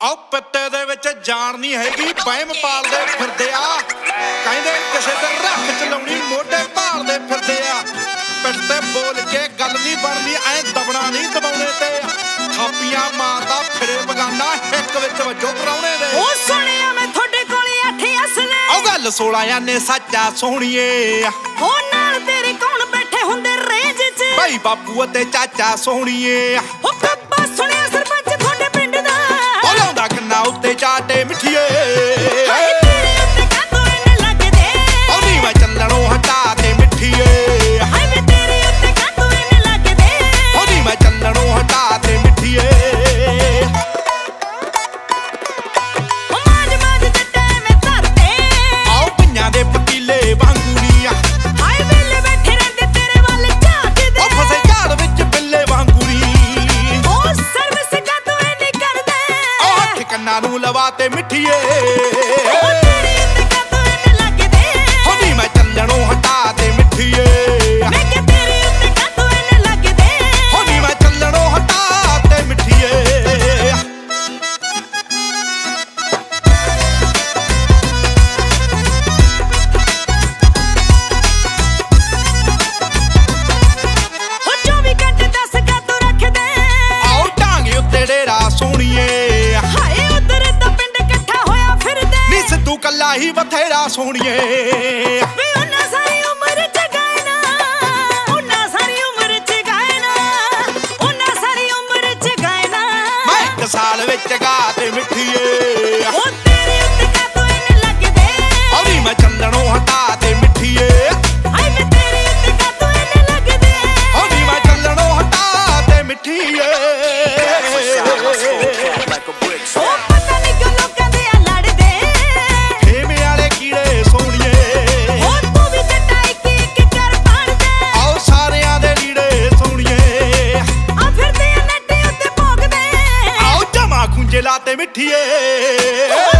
ਆਹ ਪੱਤੇ ਦੇ ਵਿੱਚ ਜਾਨ ਨਹੀਂ ਹੈਗੀ ਬਹਿਮ ਪਾਲਦੇ ਫਿਰਦੇ ਆ। ਕਹਿੰਦੇ ਕਿਸੇ ਤੇ ਰੱਖ ਚਲਾਉਣੀ ਮੋਢੇ ਭਾਲਦੇ ਫਿਰਦੇ ਆ। ਪਿੱਠ ਤੇ ਬੋਲ ਕੇ ਗੱਲ ਨਹੀਂ ਬਣਦੀ ਐ ਦਬਣਾ ਨਹੀਂ ਦਬਾਉਣੇ ਤੇ ਥਾਪੀਆਂ ਮਾਰਦਾ ਫਿਰੇ ਬਗਾਨਾ ਇੱਕ ਵਿੱਚ ਵੱਜੋ ਪਰਾਉਣੇ ਦੇ। ਉਹ ਸੁਣਿਆ ਮੈਂ ਤੁਹਾਡੇ ਕੋਲੇ ਅੱਠ ਅਸਲੇ। ਉਹ ਗੱਲ 16 ਨੇ ਸੱਚਾ ਸੋਹਣੀਏ ਉਹ ਨਾਲ ਤੇਰੇ ਕੌਣ ਬੈਠੇ ਹੁੰਦੇ ਰੇਂਜ 'ਚ? ਭਾਈ ਬਾਪੂ ਅਤੇ ਚਾਚਾ ਸੋਹਣੀਏ ਉਹ ਕੱਬਾ ਸੁਣਿਆ ਸਰਪੰਚ ਕੰਨਾ ਉੱਤੇ ਚਾਟੇ ਮਿੱਠੀਏ। ਕੰਨਾਂ ਤੇ ਮਿੱਠੀਏ। ਸਿੱਧੂ ਹੀ ਬਥੇਰਾ ਸੋਹਣੀਏ। ਜਮਾ ਖੁੰਝੇ ਮਿੱਠੀਏ।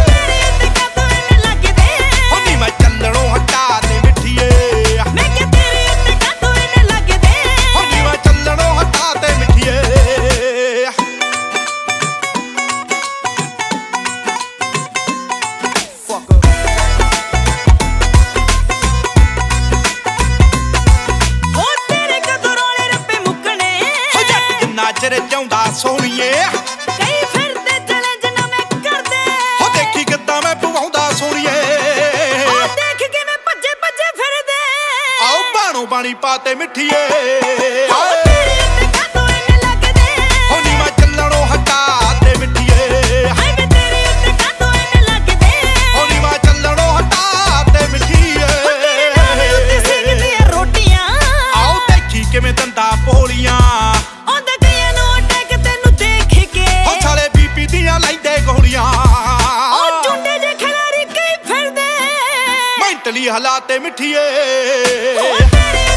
ਰੋਟੀਆਂ। ਆਓ ਦੇਖੀ ਕਿਵੇਂ ਦੰਦਾ ਪੋਲੀਆਂ। ਆਉਂਦੇ ਗਈਆਂ ਨੂੰ ਅਟੈਕ ਤੈਨੂੰ ਦੇਖ ਕੇ। ਹੋ ਸਾਲੇ ਬੀਪੀ ਦੀਆਂ ਲੈਂਦੇ ਗੋਲੀਆਂ। ਉਹ ਚੁੰਡੇ ਜੇ ਖਿਲਾਰੀ ਕਈ ਫਿਰਦੇ। ਮੈਂਟਲੀ ਹਲਾਤੇ ਮਿੱਠੀਏ। ਉਹ ਤੇਰੇ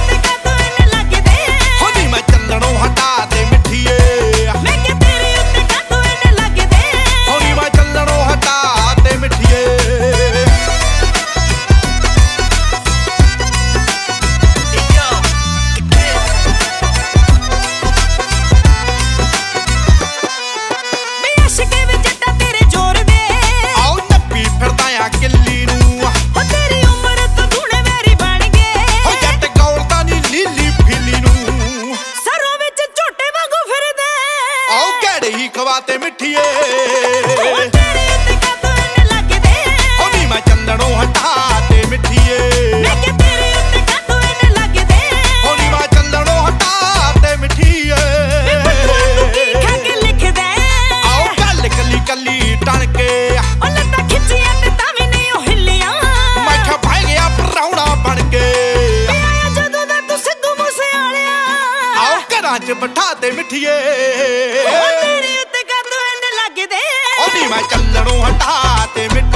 ਖਵਾਤੇ ਮਿੱਠੀਏ। ਉਹ ਤੇਰੇ ਉੱਤੇ ਕਾਤੋਂ ਇੰਨੇ ਲੱਗਦੇ ਹੋ ਨੀ ਮੈਂ ਚੱਲਣੋਂ ਹਟਾ ਤੇ ਮਿੱਠੀਏ। ਮੈਂ ਕਿ ਤੇਰੇ ਉੱਤੇ ਕਾਤੋਂ ਇੰਨੇ ਲੱਗਦੇ। ਹੋ ਨੀ ਮੈਂ ਚੱਲਣੋਂ ਹਟਾ ਤੇ ਮਿੱਠੀਏ। ਤੂੰ ਕੀ ਖਾ ਕੇ ਲਿਖਦਾ। ਆਓ ਗੱਲ ਕੱਲੀ ਕੱਲੀ ਟਣ ਕੇ ਉਹ ਲੱਤਾਂ ਖਿੱਚੀਆਂ ਤੇ ਤਾਂ ਵੀ ਨਹੀਂ ਉਹ ਹਿੱਲੀਆਂ। ਮੈਂ ਕਿਹਾ ਭਾਈ ਗਿਆ ਪਰਾਉਣਾ ਬਣ ਕੇ। ਮੈਂ ਆਇਆ ਜਦੋਂ ਦਾ ਤੂੰ ਸਿੱਧੂ ਮੂਸੇ ਵਾਲਿਆ ਆਓ ਘਰਾਂ 'ਚ ਬਿਠਾ ਤੇ ਮਿੱਠੀਏ। ਉਹ ਤੇਰੇ ਨੀਵਾ ਚੱਲਣੋਂ ਹਟਾ ਤੇ ਮਿੱਟੀ